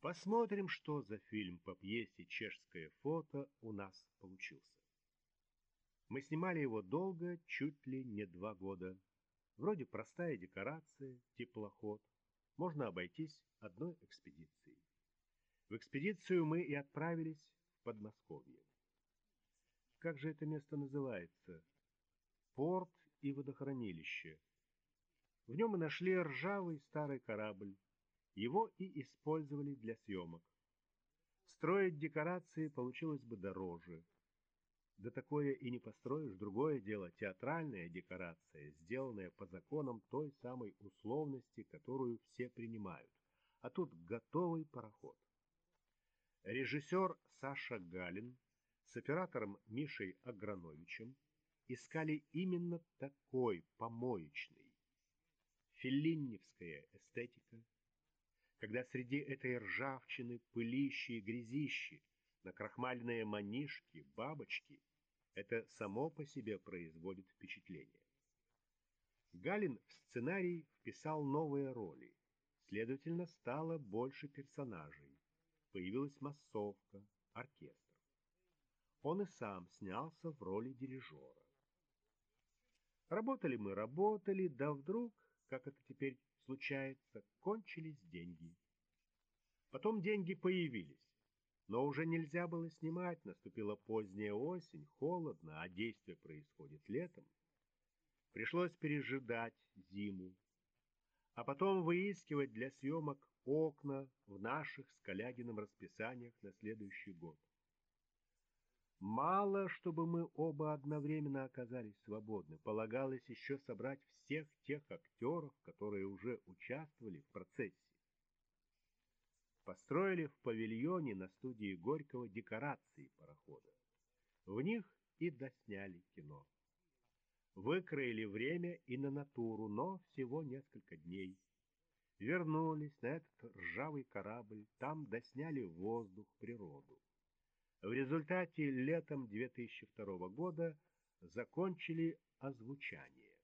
Посмотрим, что за фильм по пьесе «Чешское фото» у нас получился. Мы снимали его долго, чуть ли не два года. Вроде простая декорация, теплоход. Можно обойтись одной экспедицией. В экспедицию мы и отправились в Подмосковье. Как же это место называется? Порт и водохранилище. В нем мы нашли ржавый старый корабль. Его и использовали для съемок. Строить декорации получилось бы дороже. Да такое и не построишь. Другое дело театральная декорация, сделанная по законам той самой условности, которую все принимают. А тут готовый пароход. Режиссер Саша Галин с оператором Мишей Аграновичем искали именно такой помоечный. Феллиневская эстетика, когда среди этой ржавчины, пылищи и грязищи, накрахмаленные манишки, бабочки, это само по себе производит впечатление. Галин в сценарий вписал новые роли, следовательно, стало больше персонажей появилась массовка, оркестр. Он и сам снялся в роли дирижера. Работали мы, работали, да вдруг, как это теперь случается, кончились деньги. Потом деньги появились, но уже нельзя было снимать, наступила поздняя осень, холодно, а действие происходит летом. Пришлось пережидать зиму, а потом выискивать для съемок окна в наших с Калягиным расписаниях на следующий год. Мало, чтобы мы оба одновременно оказались свободны. Полагалось еще собрать всех тех актеров, которые уже участвовали в процессе. Построили в павильоне на студии Горького декорации парохода. В них и досняли кино. Выкроили время и на натуру, но всего несколько дней – вернулись на этот ржавый корабль, там досняли воздух, природу. В результате летом 2002 года закончили озвучание.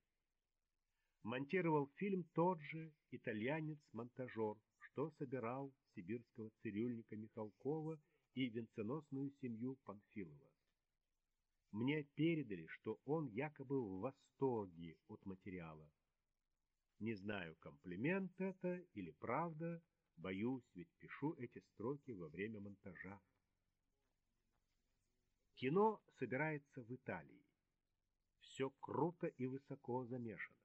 Монтировал фильм тот же итальянец-монтажер, что собирал сибирского цирюльника Михалкова и венценосную семью Панфилова. Мне передали, что он якобы в восторге от материала, не знаю, комплимент это или правда, боюсь, ведь пишу эти строки во время монтажа. Кино собирается в Италии. Все круто и высоко замешано.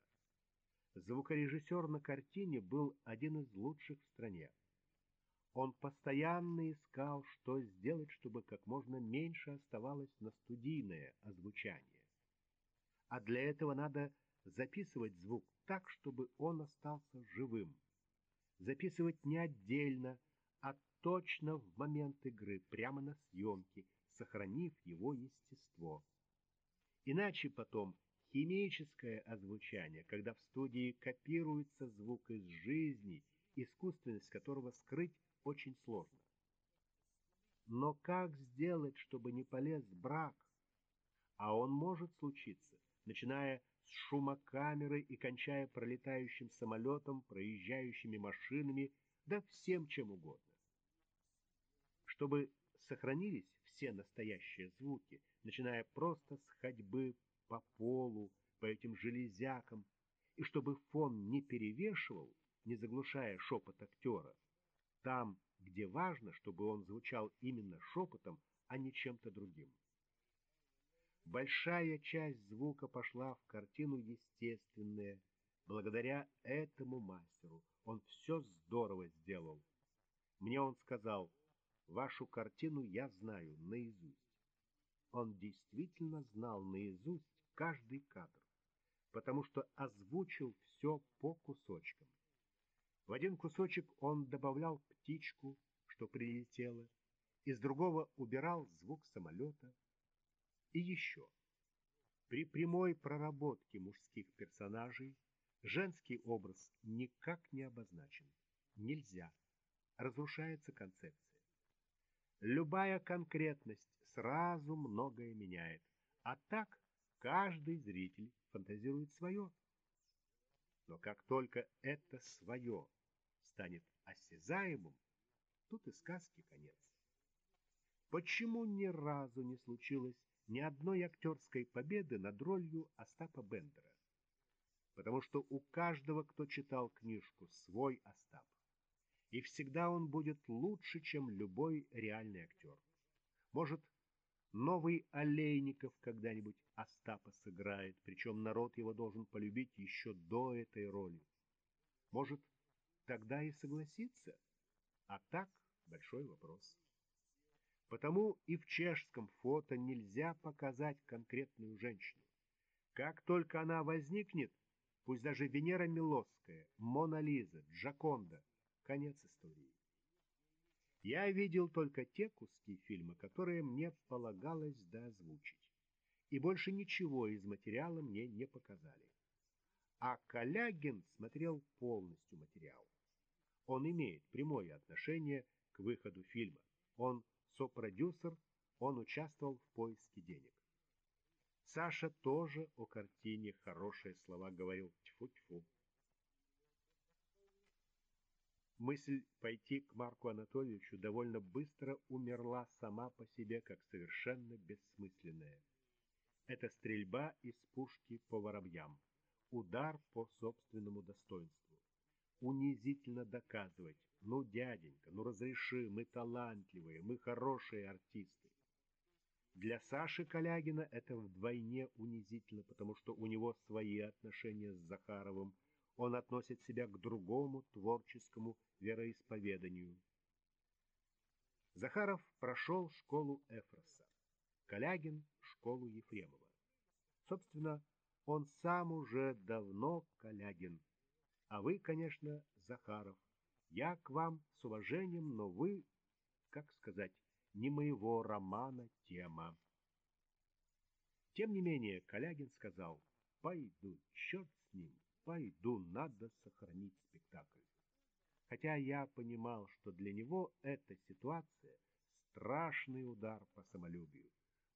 Звукорежиссер на картине был один из лучших в стране. Он постоянно искал, что сделать, чтобы как можно меньше оставалось на студийное озвучание. А для этого надо записывать звук так, чтобы он остался живым. Записывать не отдельно, а точно в момент игры, прямо на съемке, сохранив его естество. Иначе потом химическое озвучание, когда в студии копируется звук из жизни, искусственность которого скрыть очень сложно. Но как сделать, чтобы не полез брак? А он может случиться, начиная с шумокамерой и кончая пролетающим самолетом, проезжающими машинами, да всем чем угодно. Чтобы сохранились все настоящие звуки, начиная просто с ходьбы по полу, по этим железякам, и чтобы фон не перевешивал, не заглушая шепот актера, там, где важно, чтобы он звучал именно шепотом, а не чем-то другим. Большая часть звука пошла в картину естественная. Благодаря этому мастеру он все здорово сделал. Мне он сказал, вашу картину я знаю наизусть. Он действительно знал наизусть каждый кадр, потому что озвучил все по кусочкам. В один кусочек он добавлял птичку, что прилетела, из другого убирал звук самолета, и еще. При прямой проработке мужских персонажей женский образ никак не обозначен. Нельзя. Разрушается концепция. Любая конкретность сразу многое меняет. А так каждый зритель фантазирует свое. Но как только это свое станет осязаемым, тут и сказки конец. Почему ни разу не случилось ни одной актерской победы над ролью Остапа Бендера? Потому что у каждого, кто читал книжку, свой Остап. И всегда он будет лучше, чем любой реальный актер. Может, новый Олейников когда-нибудь Остапа сыграет, причем народ его должен полюбить еще до этой роли. Может, тогда и согласится? А так большой вопрос. Потому и в чешском фото нельзя показать конкретную женщину. Как только она возникнет, пусть даже Венера Милосская, Мона Лиза, Джаконда, конец истории. Я видел только те куски фильма, которые мне полагалось доозвучить. И больше ничего из материала мне не показали. А Калягин смотрел полностью материал. Он имеет прямое отношение к выходу фильма. Он сопродюсер, он участвовал в поиске денег. Саша тоже о картине хорошие слова говорил. Тьфу-тьфу. Мысль пойти к Марку Анатольевичу довольно быстро умерла сама по себе, как совершенно бессмысленная. Это стрельба из пушки по воробьям, удар по собственному достоинству. Унизительно доказывать, ну, дяденька, ну разреши, мы талантливые, мы хорошие артисты. Для Саши Калягина это вдвойне унизительно, потому что у него свои отношения с Захаровым, он относит себя к другому творческому вероисповеданию. Захаров прошел школу Эфроса, Калягин — школу Ефремова. Собственно, он сам уже давно Калягин. А вы, конечно, Захаров. Я к вам с уважением, но вы, как сказать, не моего романа тема. Тем не менее, Калягин сказал, пойду, черт пойду, надо сохранить спектакль. Хотя я понимал, что для него эта ситуация — страшный удар по самолюбию.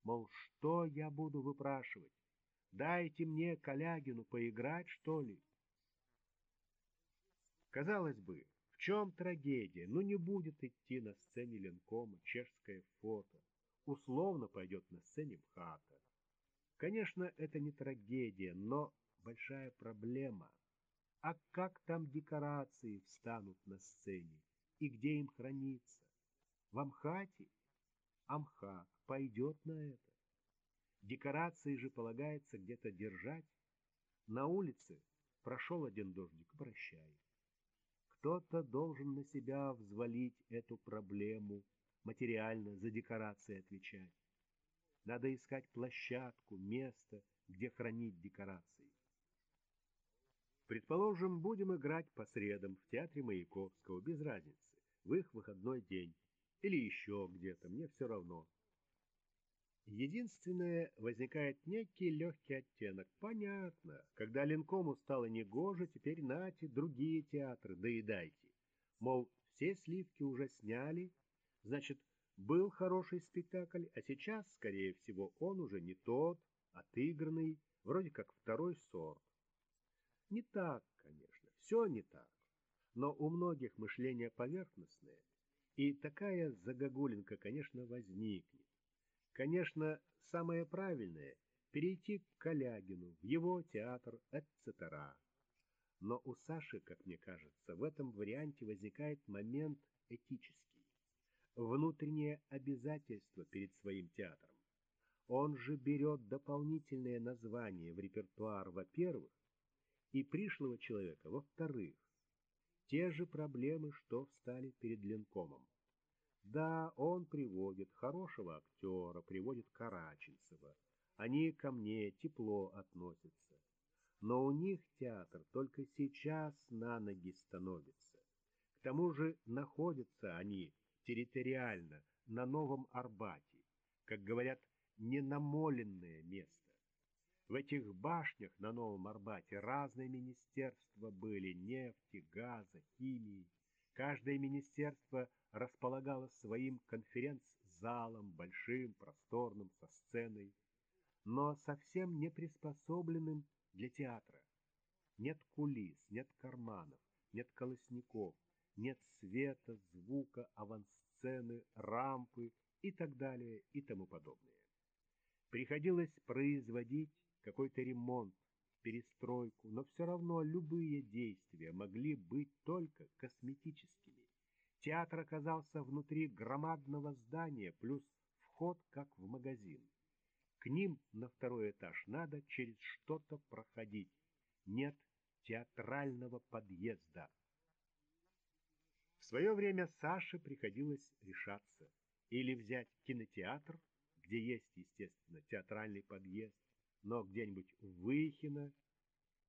Мол, что я буду выпрашивать? Дайте мне Калягину поиграть, что ли? Казалось бы, в чем трагедия? Ну не будет идти на сцене Ленкома чешское фото. Условно пойдет на сцене МХАТа. Конечно, это не трагедия, но большая проблема. А как там декорации встанут на сцене? И где им храниться? В Амхате? Амхат пойдет на это. Декорации же полагается где-то держать. На улице прошел один дождик, прощай. Кто-то должен на себя взвалить эту проблему, материально за декорации отвечать. Надо искать площадку, место, где хранить декорации. Предположим, будем играть по средам в театре Маяковского, без разницы, в их выходной день или еще где-то, мне все равно. Единственное, возникает некий легкий оттенок. Понятно, когда Ленкому стало негоже, теперь нате, другие театры, доедайте. Мол, все сливки уже сняли, значит, был хороший спектакль, а сейчас, скорее всего, он уже не тот, отыгранный, вроде как второй сорт. Не так, конечно, все не так. Но у многих мышление поверхностное, и такая загогулинка, конечно, возникнет. Конечно, самое правильное — перейти к Калягину, в его театр, etc. Но у Саши, как мне кажется, в этом варианте возникает момент этический. Внутреннее обязательство перед своим театром. Он же берет дополнительное название в репертуар, во-первых, и пришлого человека, во-вторых. Те же проблемы, что встали перед Ленкомом. Да, он приводит хорошего актера, приводит Караченцева. Они ко мне тепло относятся. Но у них театр только сейчас на ноги становится. К тому же находятся они территориально на Новом Арбате, как говорят, ненамоленное место. В этих башнях на Новом Арбате разные министерства были, нефти, газа, химии. Каждое министерство располагала своим конференц-залом, большим, просторным, со сценой, но совсем не приспособленным для театра. Нет кулис, нет карманов, нет колосников, нет света, звука, авансцены, рампы и так далее и тому подобное. Приходилось производить какой-то ремонт, перестройку, но все равно любые действия могли быть только косметическими. Театр оказался внутри громадного здания, плюс вход как в магазин. К ним на второй этаж надо через что-то проходить. Нет театрального подъезда. В свое время Саше приходилось решаться. Или взять кинотеатр, где есть, естественно, театральный подъезд, но где-нибудь в Выхино,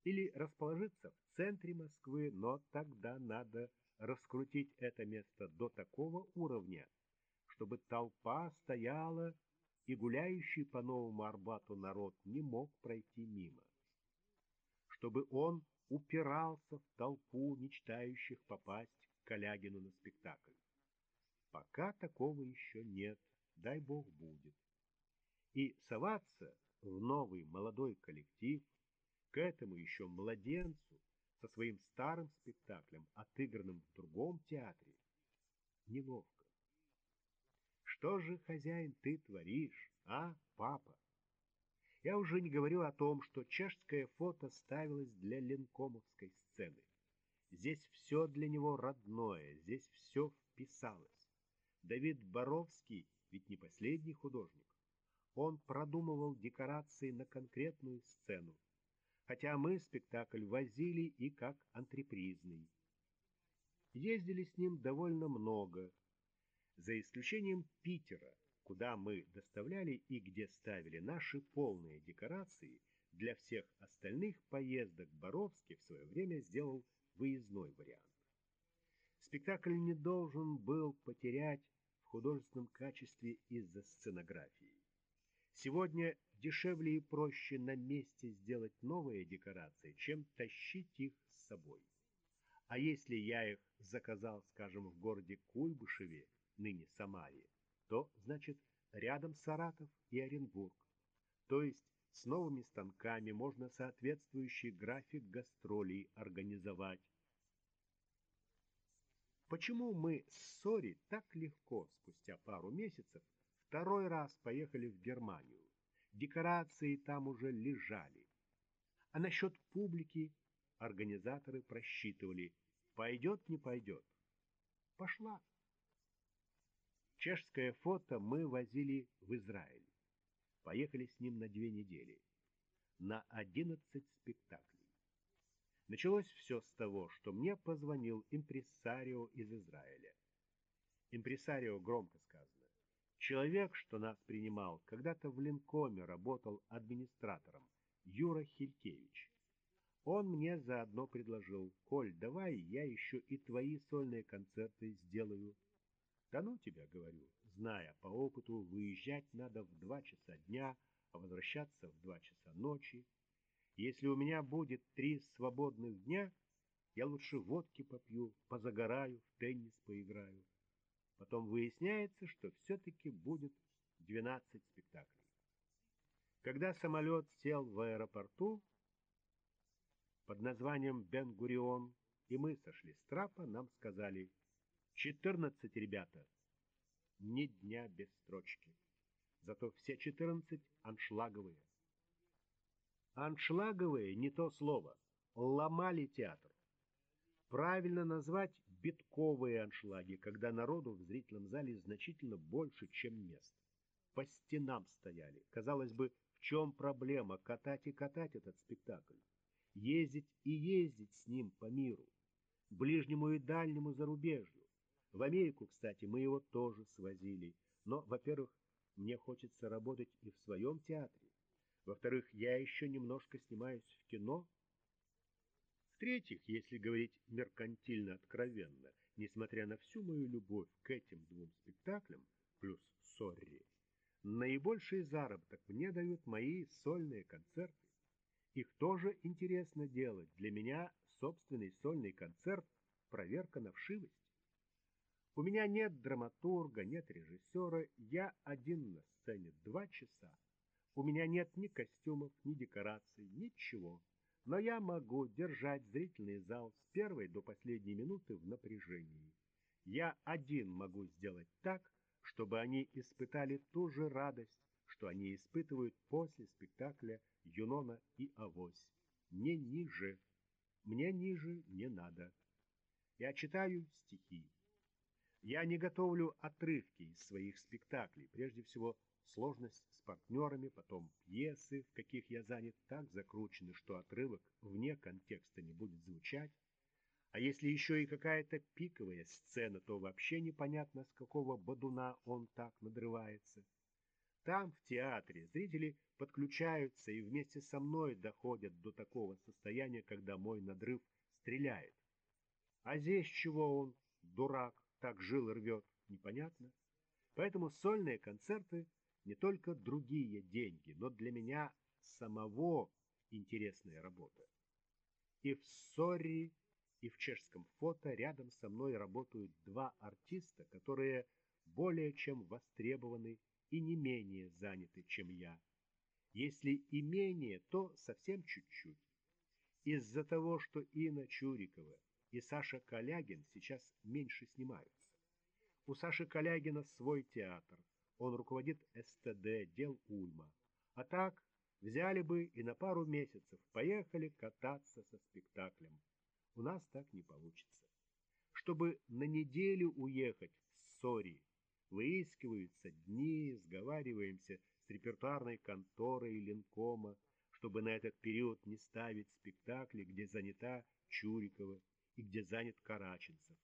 или расположиться в центре Москвы, но тогда надо раскрутить это место до такого уровня, чтобы толпа стояла, и гуляющий по Новому Арбату народ не мог пройти мимо. Чтобы он упирался в толпу мечтающих попасть к Калягину на спектакль. Пока такого еще нет, дай бог будет. И соваться в новый молодой коллектив, к этому еще младенцу, со своим старым спектаклем, отыгранным в другом театре, неловко. Что же, хозяин, ты творишь, а, папа? Я уже не говорю о том, что чешское фото ставилось для ленкомовской сцены. Здесь все для него родное, здесь все вписалось. Давид Боровский ведь не последний художник. Он продумывал декорации на конкретную сцену, хотя мы спектакль возили и как антрепризный. Ездили с ним довольно много, за исключением Питера, куда мы доставляли и где ставили наши полные декорации, для всех остальных поездок Боровский в свое время сделал выездной вариант. Спектакль не должен был потерять в художественном качестве из-за сценографии. Сегодня дешевле и проще на месте сделать новые декорации, чем тащить их с собой. А если я их заказал, скажем, в городе Куйбышеве, ныне Самаре, то, значит, рядом Саратов и Оренбург. То есть с новыми станками можно соответствующий график гастролей организовать. Почему мы с Сори так легко, спустя пару месяцев, второй раз поехали в Германию? Декорации там уже лежали. А насчет публики организаторы просчитывали, пойдет, не пойдет. Пошла. Чешское фото мы возили в Израиль. Поехали с ним на две недели. На одиннадцать спектаклей. Началось все с того, что мне позвонил импресарио из Израиля. Импресарио громко сказано. Человек, что нас принимал, когда-то в Ленкоме работал администратором, Юра Хилькевич. Он мне заодно предложил, «Коль, давай я еще и твои сольные концерты сделаю». Да ну тебя, говорю, зная по опыту, выезжать надо в два часа дня, а возвращаться в два часа ночи. Если у меня будет три свободных дня, я лучше водки попью, позагораю, в теннис поиграю. Потом выясняется, что все-таки будет 12 спектаклей. Когда самолет сел в аэропорту под названием Бен-Гурион, и мы сошли с трапа, нам сказали – Четырнадцать, ребята. Ни дня без строчки. Зато все четырнадцать аншлаговые. Аншлаговые — не то слово. Ломали театр. Правильно назвать битковые аншлаги, когда народу в зрительном зале значительно больше, чем мест. По стенам стояли. Казалось бы, в чем проблема катать и катать этот спектакль? Ездить и ездить с ним по миру, ближнему и дальнему зарубежью. В Америку, кстати, мы его тоже свозили. Но, во-первых, мне хочется работать и в своем театре. Во-вторых, я еще немножко снимаюсь в кино. В-третьих, если говорить меркантильно откровенно, несмотря на всю мою любовь к этим двум спектаклям, плюс «Сорри», наибольший заработок мне дают мои сольные концерты. Их тоже интересно делать. Для меня собственный сольный концерт – проверка на вшивость. У меня нет драматурга, нет режиссера, я один на сцене два часа. У меня нет ни костюмов, ни декораций, ничего. Но я могу держать зрительный зал с первой до последней минуты в напряжении. Я один могу сделать так, чтобы они испытали ту же радость, что они испытывают после спектакля «Юнона и Авось». Не ниже. Мне ниже не надо. Я читаю стихи. Я не готовлю отрывки из своих спектаклей, прежде всего сложность партнерами, потом пьесы, в каких я занят, так закручены, что отрывок вне контекста не будет звучать. А если еще и какая-то пиковая сцена, то вообще непонятно, с какого бодуна он так надрывается. Там, в театре, зрители подключаются и вместе со мной доходят до такого состояния, когда мой надрыв стреляет. А здесь чего он, дурак, так жил рвет, непонятно. Поэтому сольные концерты не только другие деньги, но для меня самого интересная работа. И в «Сорри», и в чешском фото рядом со мной работают два артиста, которые более чем востребованы и не менее заняты, чем я. Если и менее, то совсем чуть-чуть. Из-за того, что Инна Чурикова и Саша Калягин сейчас меньше снимаются. У Саши Калягина свой театр, он руководит СТД дел Ульма. А так взяли бы и на пару месяцев поехали кататься со спектаклем. У нас так не получится. Чтобы на неделю уехать в Сори, выискиваются дни, сговариваемся с репертуарной конторой Ленкома, чтобы на этот период не ставить спектакли, где занята Чурикова и где занят Караченцев.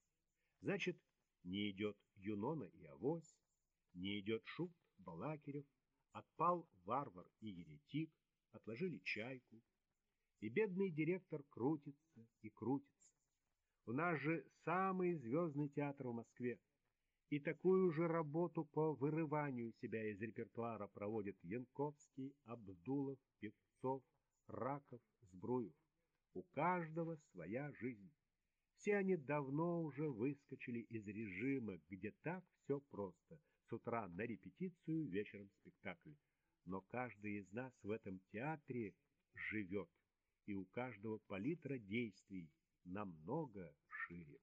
Значит, не идет Юнона и Авось, не идет Шут, Балакирев, отпал Варвар и Еретик, отложили чайку. И бедный директор крутится и крутится. У нас же самый звездный театр в Москве. И такую же работу по вырыванию себя из репертуара проводят Янковский, Абдулов, Певцов, Раков, Збруев. У каждого своя жизнь. Все они давно уже выскочили из режима, где так все просто — с утра на репетицию, вечером спектакль. Но каждый из нас в этом театре живет, и у каждого палитра действий намного шире.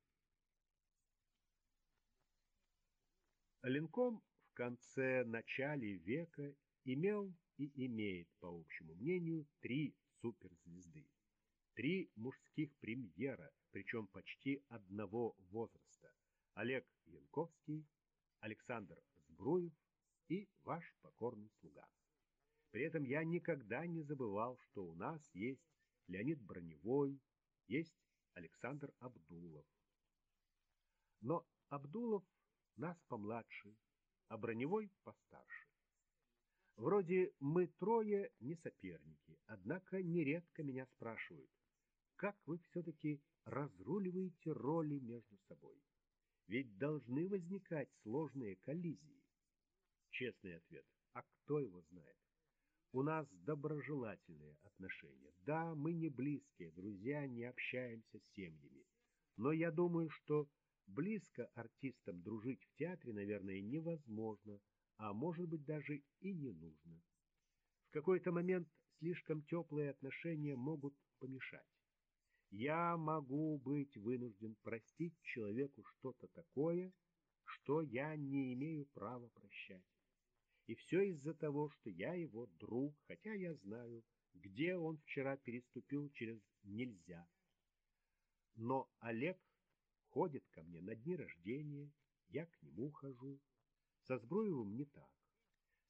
Ленком в конце-начале века имел и имеет, по общему мнению, три суперзвезды. Три мужских премьера, причем почти одного возраста. Олег Янковский, Александр Збруев и ваш покорный слуга. При этом я никогда не забывал, что у нас есть Леонид Броневой, есть Александр Абдулов. Но Абдулов нас помладше, а Броневой постарше. Вроде мы трое не соперники, однако нередко меня спрашивают, как вы все-таки разруливаете роли между собой? Ведь должны возникать сложные коллизии. Честный ответ. А кто его знает? У нас доброжелательные отношения. Да, мы не близкие друзья, не общаемся с семьями. Но я думаю, что близко артистам дружить в театре, наверное, невозможно, а может быть даже и не нужно. В какой-то момент слишком теплые отношения могут помешать. Я могу быть вынужден простить человеку что-то такое, что я не имею права прощать. И все из-за того, что я его друг, хотя я знаю, где он вчера переступил через «нельзя». Но Олег ходит ко мне на дни рождения, я к нему хожу. Со Збруевым не так.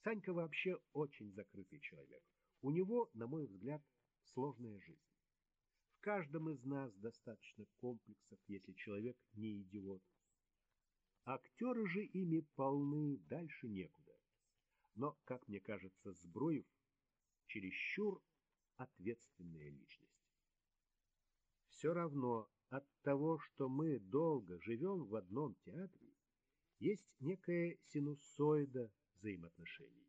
Санька вообще очень закрытый человек. У него, на мой взгляд, сложная жизнь. В каждом из нас достаточно комплексов, если человек не идиот. Актеры же ими полны, дальше некуда. Но, как мне кажется, Збруев чересчур ответственная личность. Все равно от того, что мы долго живем в одном театре, есть некая синусоида взаимоотношений.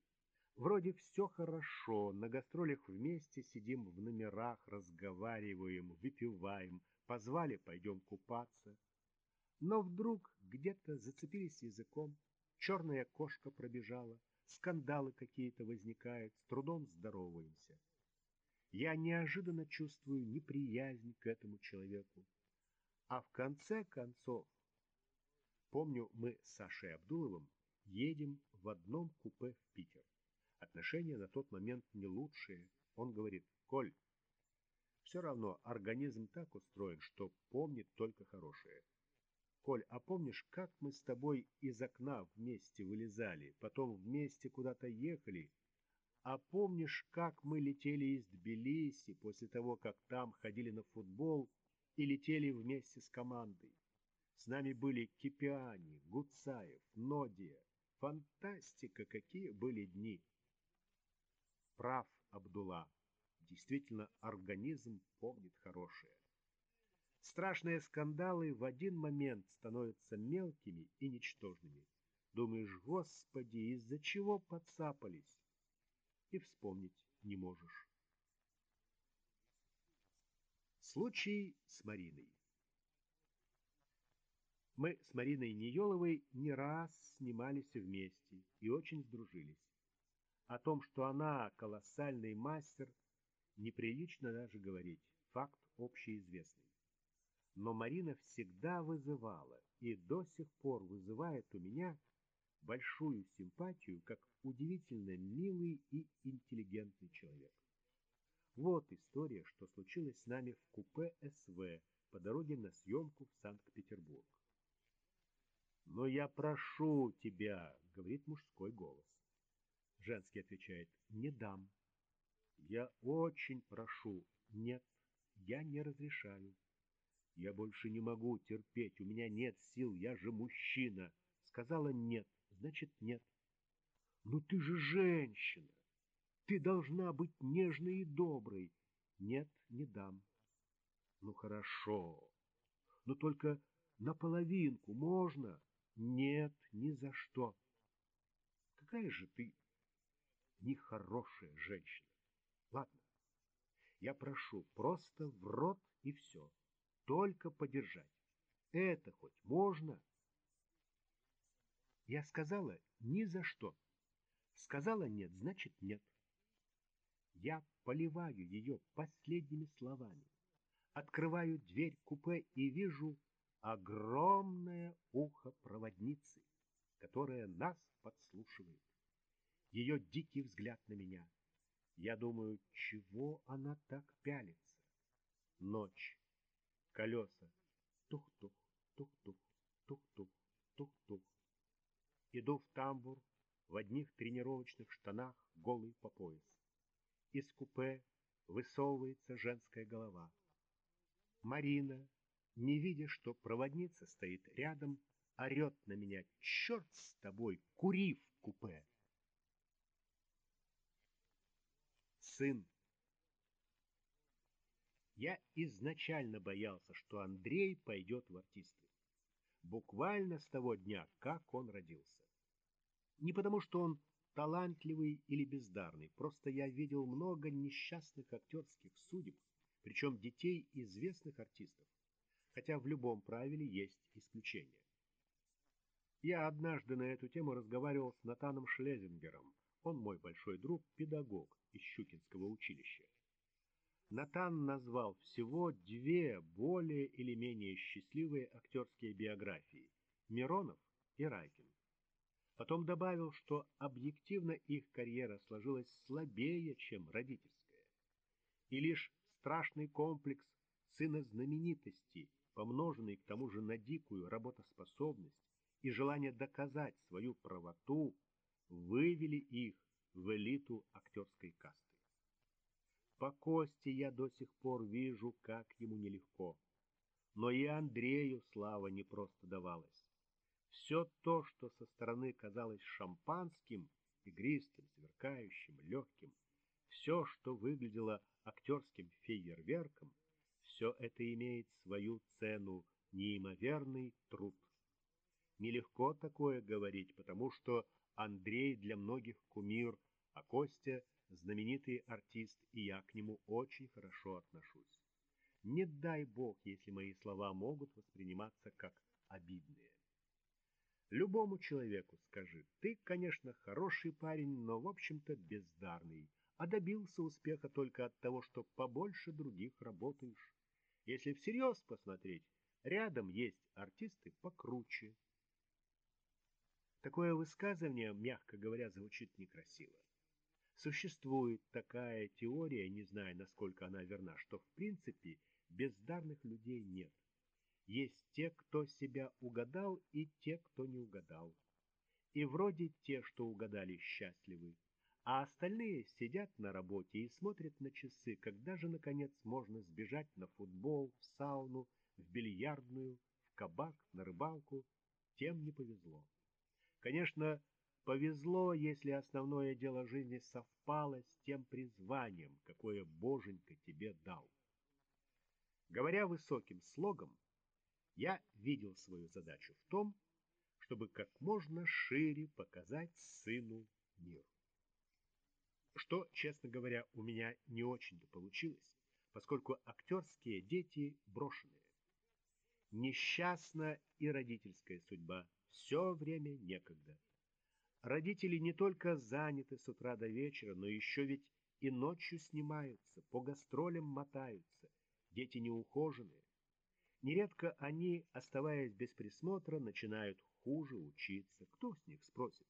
Вроде все хорошо, на гастролях вместе сидим в номерах, разговариваем, выпиваем, позвали, пойдем купаться. Но вдруг где-то зацепились языком, черная кошка пробежала, скандалы какие-то возникают, с трудом здороваемся. Я неожиданно чувствую неприязнь к этому человеку. А в конце концов, помню, мы с Сашей Абдуловым едем в одном купе в Питер. Отношения на тот момент не лучшие. Он говорит, Коль, все равно организм так устроен, что помнит только хорошее. Коль, а помнишь, как мы с тобой из окна вместе вылезали, потом вместе куда-то ехали? А помнишь, как мы летели из Тбилиси после того, как там ходили на футбол и летели вместе с командой? С нами были Кипиани, Гуцаев, Нодия. Фантастика, какие были дни! Прав, Абдулла. Действительно, организм помнит хорошее. Страшные скандалы в один момент становятся мелкими и ничтожными. Думаешь, Господи, из-за чего подцапались? И вспомнить не можешь. Случай с Мариной. Мы с Мариной Ниеловой не раз снимались вместе и очень сдружились. О том, что она колоссальный мастер, неприлично даже говорить, факт общеизвестный. Но Марина всегда вызывала и до сих пор вызывает у меня большую симпатию как удивительно милый и интеллигентный человек. Вот история, что случилось с нами в купе СВ по дороге на съемку в Санкт-Петербург. «Но я прошу тебя», — говорит мужской голос. Женский отвечает, не дам. Я очень прошу. Нет, я не разрешаю. Я больше не могу терпеть, у меня нет сил, я же мужчина. Сказала нет, значит нет. Ну ты же женщина. Ты должна быть нежной и доброй. Нет, не дам. Ну хорошо. Но только наполовинку можно? Нет, ни за что. Какая же ты нехорошая женщина. Ладно, я прошу просто в рот и все. Только подержать. Это хоть можно? Я сказала ни за что. Сказала нет, значит нет. Я поливаю ее последними словами. Открываю дверь купе и вижу огромное ухо проводницы, которая нас подслушивает ее дикий взгляд на меня. Я думаю, чего она так пялится? Ночь. Колеса. Тух-тух, тух-тух, тух-тух, тух-тух. Иду в тамбур в одних тренировочных штанах, голый по пояс. Из купе высовывается женская голова. Марина, не видя, что проводница стоит рядом, орет на меня «Черт с тобой, кури в купе!» сын. Я изначально боялся, что Андрей пойдет в артисты. Буквально с того дня, как он родился. Не потому, что он талантливый или бездарный, просто я видел много несчастных актерских судеб, причем детей известных артистов, хотя в любом правиле есть исключения. Я однажды на эту тему разговаривал с Натаном Шлезингером, он мой большой друг, педагог из Щукинского училища. Натан назвал всего две более или менее счастливые актерские биографии – Миронов и Райкин. Потом добавил, что объективно их карьера сложилась слабее, чем родительская. И лишь страшный комплекс сына знаменитости, помноженный к тому же на дикую работоспособность и желание доказать свою правоту – вывели их в элиту актерской касты. По Косте я до сих пор вижу, как ему нелегко. Но и Андрею слава не просто давалась. Все то, что со стороны казалось шампанским, игристым, сверкающим, легким, все, что выглядело актерским фейерверком, все это имеет свою цену, неимоверный труд. Нелегко такое говорить, потому что Андрей для многих кумир, а Костя – знаменитый артист, и я к нему очень хорошо отношусь. Не дай бог, если мои слова могут восприниматься как обидные. Любому человеку скажи, ты, конечно, хороший парень, но, в общем-то, бездарный, а добился успеха только от того, что побольше других работаешь. Если всерьез посмотреть, рядом есть артисты покруче. Такое высказывание, мягко говоря, звучит некрасиво. Существует такая теория, не знаю, насколько она верна, что в принципе бездарных людей нет. Есть те, кто себя угадал, и те, кто не угадал. И вроде те, что угадали, счастливы, а остальные сидят на работе и смотрят на часы, когда же, наконец, можно сбежать на футбол, в сауну, в бильярдную, в кабак, на рыбалку. Тем не повезло. Конечно, повезло, если основное дело жизни совпало с тем призванием, какое Боженька тебе дал. Говоря высоким слогом, я видел свою задачу в том, чтобы как можно шире показать сыну мир. Что, честно говоря, у меня не очень-то получилось, поскольку актерские дети брошенные. Несчастна и родительская судьба, все время некогда. Родители не только заняты с утра до вечера, но еще ведь и ночью снимаются, по гастролям мотаются, дети неухоженные. Нередко они, оставаясь без присмотра, начинают хуже учиться. Кто с них спросит?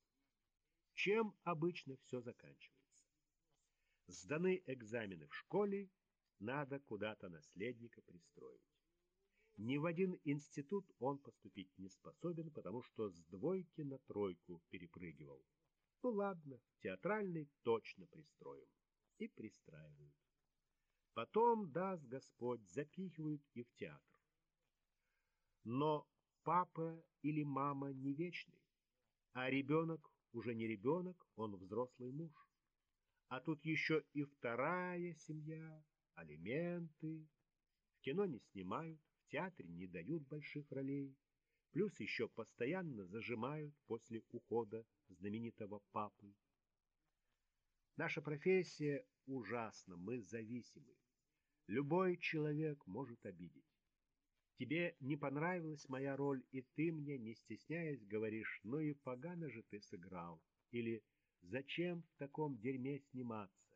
Чем обычно все заканчивается? Сданы экзамены в школе, надо куда-то наследника пристроить. Ни в один институт он поступить не способен, потому что с двойки на тройку перепрыгивал. Ну ладно, театральный точно пристроим. И пристраивают. Потом, даст Господь, запихивают и в театр. Но папа или мама не вечный, а ребенок уже не ребенок, он взрослый муж. А тут еще и вторая семья, алименты. В кино не снимают, театре не дают больших ролей. Плюс еще постоянно зажимают после ухода знаменитого папы. Наша профессия ужасна, мы зависимы. Любой человек может обидеть. Тебе не понравилась моя роль, и ты мне, не стесняясь, говоришь, ну и погано же ты сыграл. Или Зачем в таком дерьме сниматься?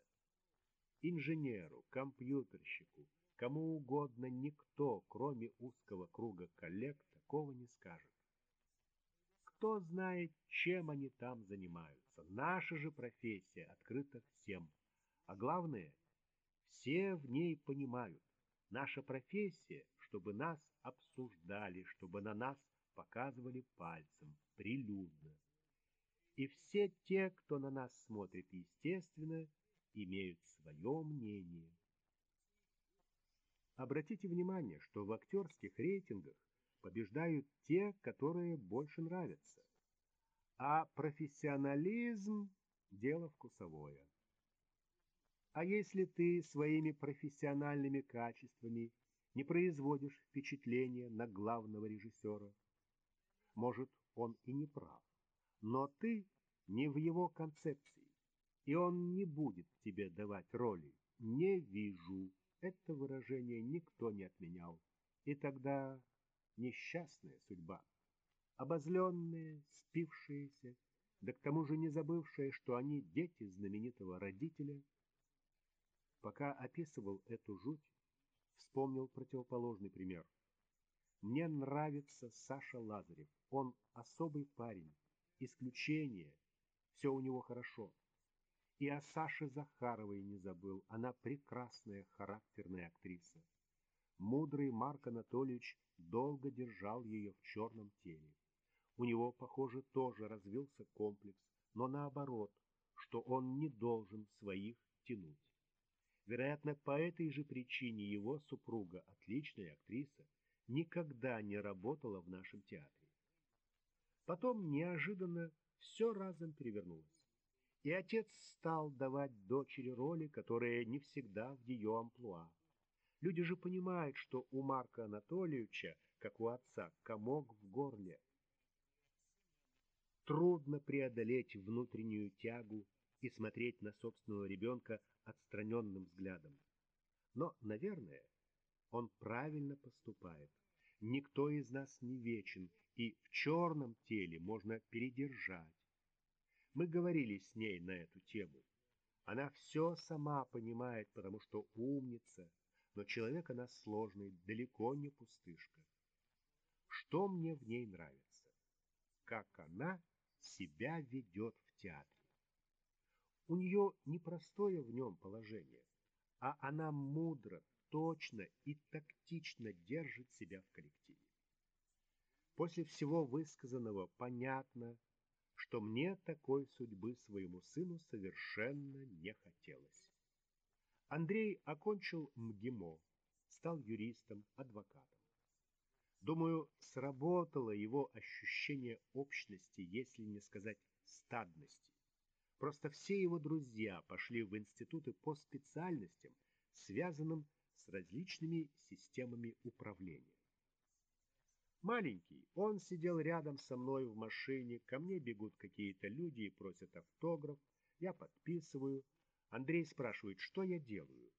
Инженеру, компьютерщику, кому угодно никто, кроме узкого круга коллег, такого не скажет. Кто знает, чем они там занимаются? Наша же профессия открыта всем. А главное, все в ней понимают. Наша профессия, чтобы нас обсуждали, чтобы на нас показывали пальцем, прилюдно. И все те, кто на нас смотрит, естественно, имеют свое мнение. Обратите внимание, что в актерских рейтингах побеждают те, которые больше нравятся. А профессионализм – дело вкусовое. А если ты своими профессиональными качествами не производишь впечатления на главного режиссера, может, он и не прав. Но ты не в его концепции, и он не будет тебе давать роли. Не вижу. Это выражение никто не отменял. И тогда несчастная судьба. Обозленные, спившиеся, да к тому же не забывшие, что они дети знаменитого родителя. Пока описывал эту жуть, вспомнил противоположный пример. Мне нравится Саша Лазарев. Он особый парень, исключение, все у него хорошо. И о Саше Захаровой не забыл, она прекрасная характерная актриса. Мудрый Марк Анатольевич долго держал ее в черном теле. У него, похоже, тоже развился комплекс, но наоборот, что он не должен своих тянуть. Вероятно, по этой же причине его супруга, отличная актриса, никогда не работала в нашем театре. Потом неожиданно все разом перевернулось. И отец стал давать дочери роли, которые не всегда в ее амплуа. Люди же понимают, что у Марка Анатольевича, как у отца, комок в горле. Трудно преодолеть внутреннюю тягу и смотреть на собственного ребенка отстраненным взглядом. Но, наверное, он правильно поступает. Никто из нас не вечен, и в черном теле можно передержать. Мы говорили с ней на эту тему. Она все сама понимает, потому что умница, но человек она сложный, далеко не пустышка. Что мне в ней нравится? Как она себя ведет в театре. У нее непростое в нем положение, а она мудро, точно и тактично держит себя в коллективе. После всего высказанного понятно, что мне такой судьбы своему сыну совершенно не хотелось. Андрей окончил МГИМО, стал юристом, адвокатом. Думаю, сработало его ощущение общности, если не сказать стадности. Просто все его друзья пошли в институты по специальностям, связанным с различными системами управления. Маленький, он сидел рядом со мной в машине, ко мне бегут какие-то люди и просят автограф, я подписываю. Андрей спрашивает, что я делаю.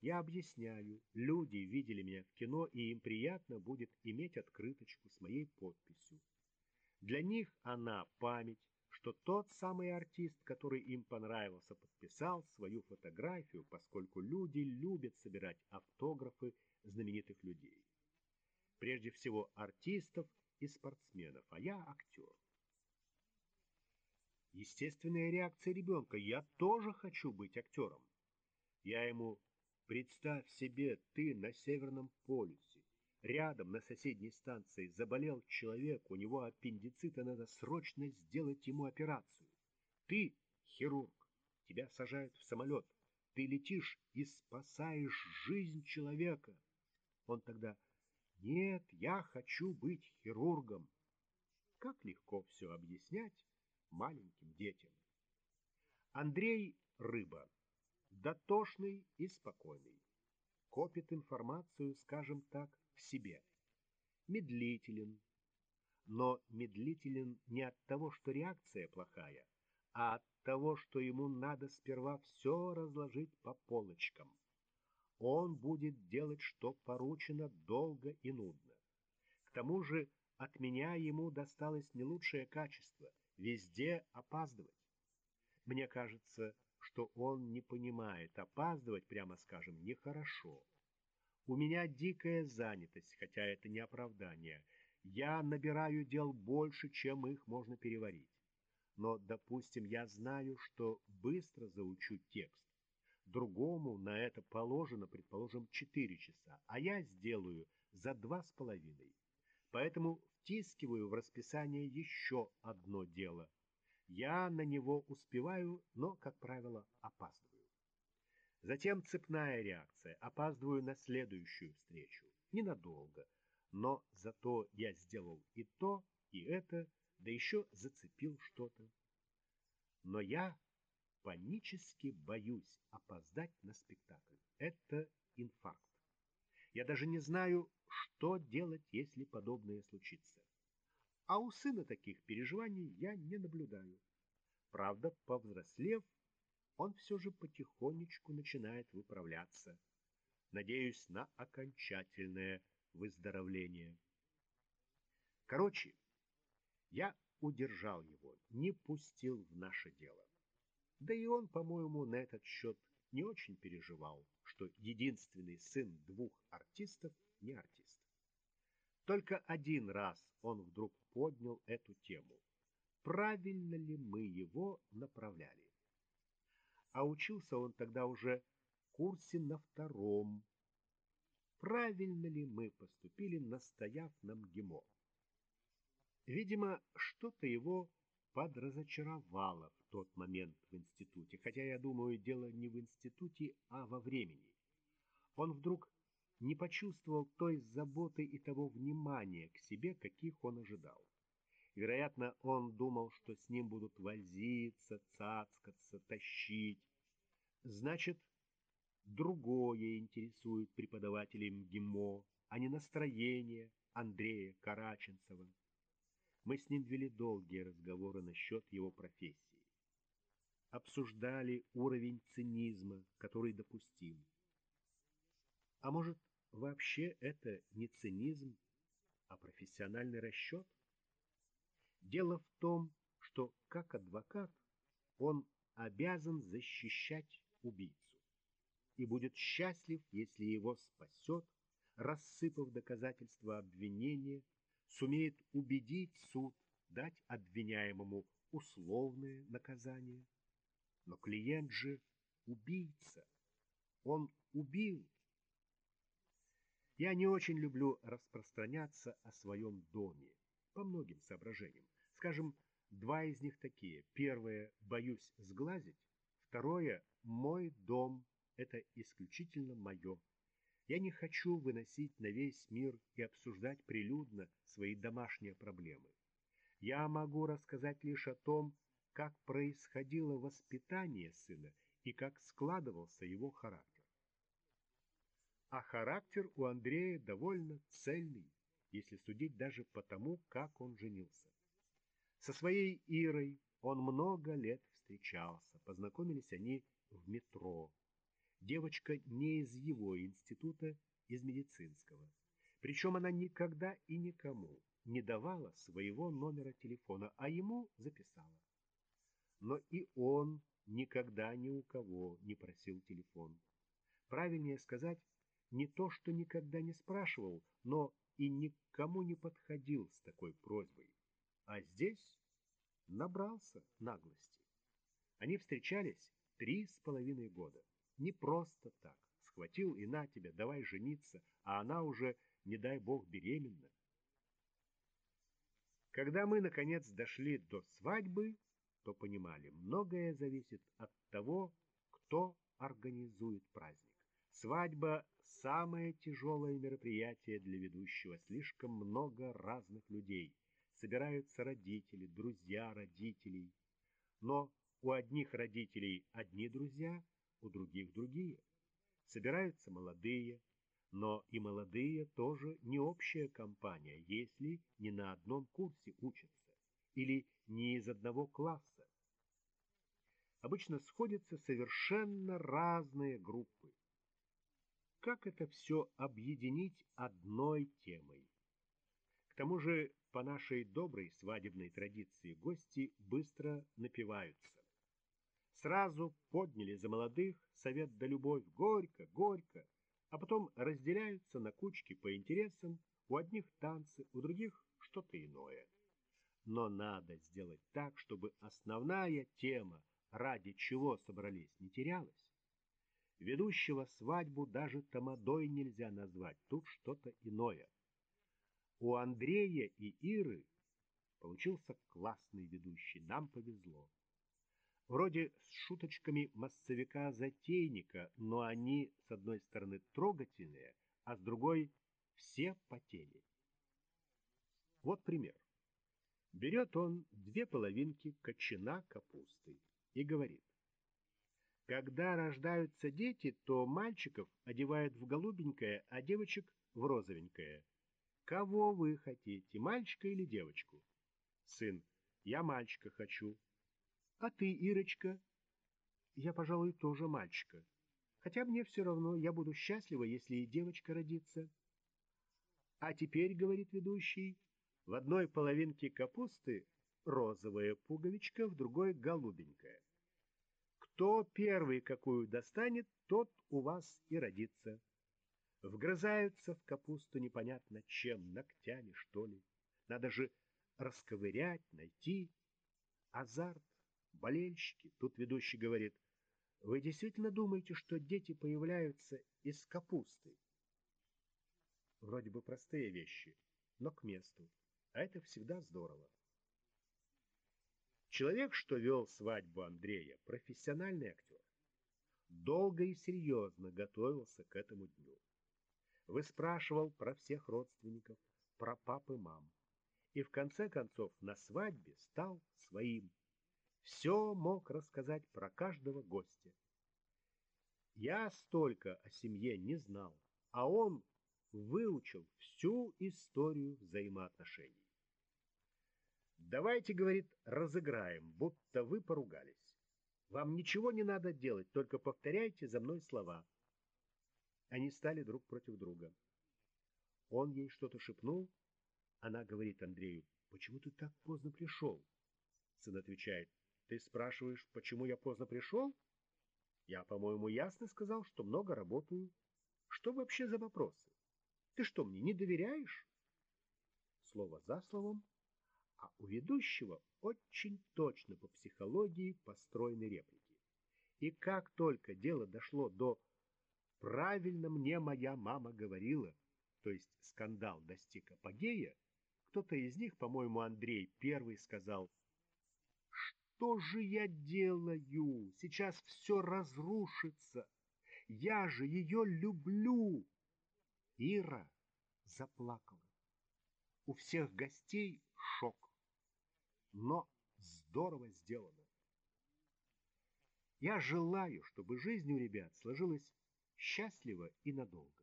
Я объясняю, люди видели меня в кино, и им приятно будет иметь открыточку с моей подписью. Для них она память, что тот самый артист, который им понравился, подписал свою фотографию, поскольку люди любят собирать автографы знаменитых людей. Прежде всего артистов и спортсменов, а я актер. Естественная реакция ребенка. Я тоже хочу быть актером. Я ему Представь себе, ты на Северном полюсе, рядом на соседней станции заболел человек, у него аппендицит, и надо срочно сделать ему операцию. Ты хирург, тебя сажают в самолет, ты летишь и спасаешь жизнь человека. Он тогда, нет, я хочу быть хирургом. Как легко все объяснять маленьким детям. Андрей Рыба дотошный и спокойный. Копит информацию, скажем так, в себе. Медлителен. Но медлителен не от того, что реакция плохая, а от того, что ему надо сперва все разложить по полочкам. Он будет делать, что поручено, долго и нудно. К тому же от меня ему досталось не лучшее качество — везде опаздывать. Мне кажется, что он не понимает, опаздывать, прямо скажем, нехорошо. У меня дикая занятость, хотя это не оправдание. Я набираю дел больше, чем их можно переварить. Но, допустим, я знаю, что быстро заучу текст. Другому на это положено, предположим, 4 часа, а я сделаю за два с половиной. Поэтому втискиваю в расписание еще одно дело – я на него успеваю, но, как правило, опаздываю. Затем цепная реакция. Опаздываю на следующую встречу. Ненадолго. Но зато я сделал и то, и это, да еще зацепил что-то. Но я панически боюсь опоздать на спектакль. Это инфаркт. Я даже не знаю, что делать, если подобное случится. А у сына таких переживаний я не наблюдаю. Правда, повзрослев, он все же потихонечку начинает выправляться. Надеюсь на окончательное выздоровление. Короче, я удержал его, не пустил в наше дело. Да и он, по-моему, на этот счет не очень переживал, что единственный сын двух артистов не артист. Только один раз он вдруг поднял эту тему. Правильно ли мы его направляли? А учился он тогда уже в курсе на втором. Правильно ли мы поступили, настояв на МГИМО? Видимо, что-то его подразочаровало в тот момент в институте, хотя, я думаю, дело не в институте, а во времени. Он вдруг не почувствовал той заботы и того внимания к себе, каких он ожидал. Вероятно, он думал, что с ним будут возиться, цацкаться, тащить. Значит, другое интересует преподавателей МГИМО, а не настроение Андрея Караченцева. Мы с ним вели долгие разговоры насчет его профессии. Обсуждали уровень цинизма, который допустим. А может, Вообще это не цинизм, а профессиональный расчет. Дело в том, что как адвокат он обязан защищать убийцу и будет счастлив, если его спасет, рассыпав доказательства обвинения, сумеет убедить суд дать обвиняемому условное наказание. Но клиент же убийца. Он убил. Я не очень люблю распространяться о своем доме по многим соображениям. Скажем, два из них такие. Первое – боюсь сглазить. Второе – мой дом – это исключительно мое. Я не хочу выносить на весь мир и обсуждать прилюдно свои домашние проблемы. Я могу рассказать лишь о том, как происходило воспитание сына и как складывался его характер. А характер у Андрея довольно цельный, если судить даже по тому, как он женился. Со своей Ирой он много лет встречался, познакомились они в метро. Девочка не из его института, из медицинского. Причем она никогда и никому не давала своего номера телефона, а ему записала. Но и он никогда ни у кого не просил телефон. Правильнее сказать, не то, что никогда не спрашивал, но и никому не подходил с такой просьбой. А здесь набрался наглости. Они встречались три с половиной года. Не просто так. Схватил и на тебя, давай жениться, а она уже, не дай бог, беременна. Когда мы, наконец, дошли до свадьбы, то понимали, многое зависит от того, кто организует праздник. Свадьба – самое тяжелое мероприятие для ведущего. Слишком много разных людей. Собираются родители, друзья родителей. Но у одних родителей одни друзья, у других другие. Собираются молодые, но и молодые тоже не общая компания, если не на одном курсе учатся или не из одного класса. Обычно сходятся совершенно разные группы. Как это все объединить одной темой? К тому же, по нашей доброй свадебной традиции, гости быстро напиваются. Сразу подняли за молодых совет да любовь горько, горько, а потом разделяются на кучки по интересам, у одних танцы, у других что-то иное. Но надо сделать так, чтобы основная тема, ради чего собрались, не терялась. Ведущего свадьбу даже тамадой нельзя назвать, тут что-то иное. У Андрея и Иры получился классный ведущий, нам повезло. Вроде с шуточками массовика-затейника, но они, с одной стороны, трогательные, а с другой — все потели. Вот пример. Берет он две половинки кочана капусты и говорит. Когда рождаются дети, то мальчиков одевают в голубенькое, а девочек в розовенькое. Кого вы хотите, мальчика или девочку? Сын. Я мальчика хочу. А ты, Ирочка? Я, пожалуй, тоже мальчика. Хотя мне все равно, я буду счастлива, если и девочка родится. А теперь, говорит ведущий, в одной половинке капусты розовая пуговичка, в другой голубенькая. Кто первый какую достанет, тот у вас и родится. Вгрызаются в капусту непонятно чем, ногтями, что ли. Надо же расковырять, найти. Азарт болельщики. Тут ведущий говорит, вы действительно думаете, что дети появляются из капусты? Вроде бы простые вещи, но к месту. А это всегда здорово. Человек, что вел свадьбу Андрея, профессиональный актер, долго и серьезно готовился к этому дню. Выспрашивал про всех родственников, про пап и мам. И в конце концов на свадьбе стал своим все мог рассказать про каждого гостя. Я столько о семье не знал, а он выучил всю историю взаимоотношений. «Давайте, — говорит, — разыграем, будто вы поругались. Вам ничего не надо делать, только повторяйте за мной слова». Они стали друг против друга. Он ей что-то шепнул. Она говорит Андрею, «Почему ты так поздно пришел?» Сын отвечает, Ты спрашиваешь, почему я поздно пришел? Я, по-моему, ясно сказал, что много работаю. Что вообще за вопросы? Ты что, мне не доверяешь? Слово за словом, а у ведущего очень точно по психологии построены реплики. И как только дело дошло до «правильно мне моя мама говорила», то есть скандал достиг апогея, кто-то из них, по-моему, Андрей, первый сказал «Что же я делаю? Сейчас все разрушится. Я же ее люблю!» Ира заплакала. У всех гостей шок. Но здорово сделано. Я желаю, чтобы жизнь у ребят сложилась счастливо и надолго.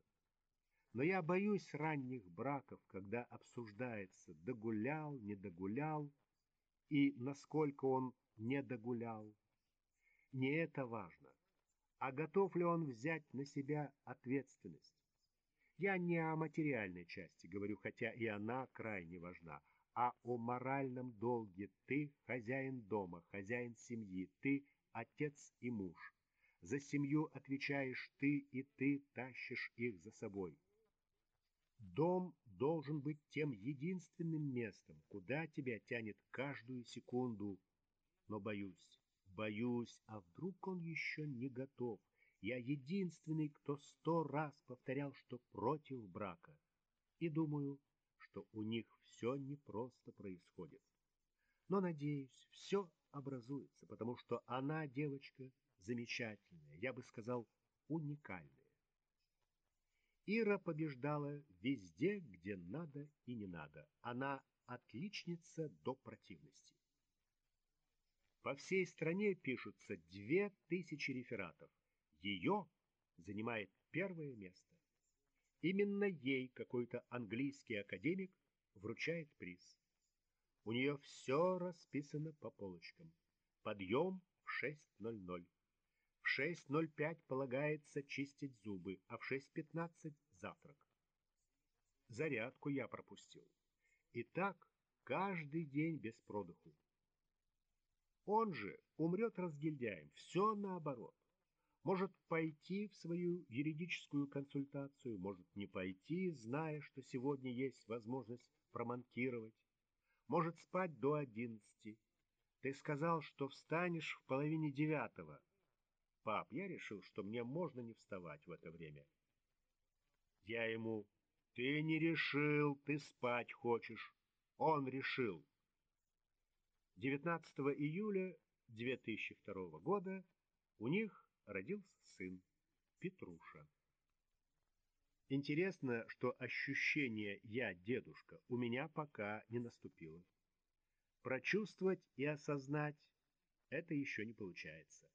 Но я боюсь ранних браков, когда обсуждается, догулял, не догулял, и насколько он не догулял. Не это важно, а готов ли он взять на себя ответственность. Я не о материальной части говорю, хотя и она крайне важна, а о моральном долге. Ты хозяин дома, хозяин семьи, ты отец и муж. За семью отвечаешь ты, и ты тащишь их за собой. Дом должен быть тем единственным местом, куда тебя тянет каждую секунду. Но боюсь, боюсь, а вдруг он еще не готов. Я единственный, кто сто раз повторял, что против брака. И думаю, что у них все непросто происходит. Но, надеюсь, все образуется, потому что она, девочка, замечательная, я бы сказал, уникальная. Ира побеждала везде, где надо и не надо. Она отличница до противности. По всей стране пишутся две тысячи рефератов. Ее занимает первое место. Именно ей какой-то английский академик вручает приз. У нее все расписано по полочкам. Подъем в 6.00. В 6.05 полагается чистить зубы, а в 6.15 завтрак. Зарядку я пропустил. И так каждый день без продыху. Он же умрет разгильдяем, все наоборот. Может пойти в свою юридическую консультацию, может не пойти, зная, что сегодня есть возможность проманкировать. Может спать до одиннадцати. Ты сказал, что встанешь в половине девятого. Пап, я решил, что мне можно не вставать в это время. Я ему, ты не решил, ты спать хочешь. Он решил. 19 июля 2002 года у них родился сын Петруша. Интересно, что ощущение «я дедушка» у меня пока не наступило. Прочувствовать и осознать это еще не получается.